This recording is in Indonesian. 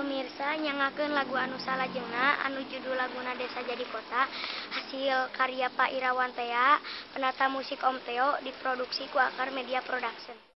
Pemirsa nyangakeun lagu anu salajengna anu judul laguna Desa Jadi Kota hasil karya Pak Irawan Tea penata musik Om Teo diproduksi ku Akar Media Production.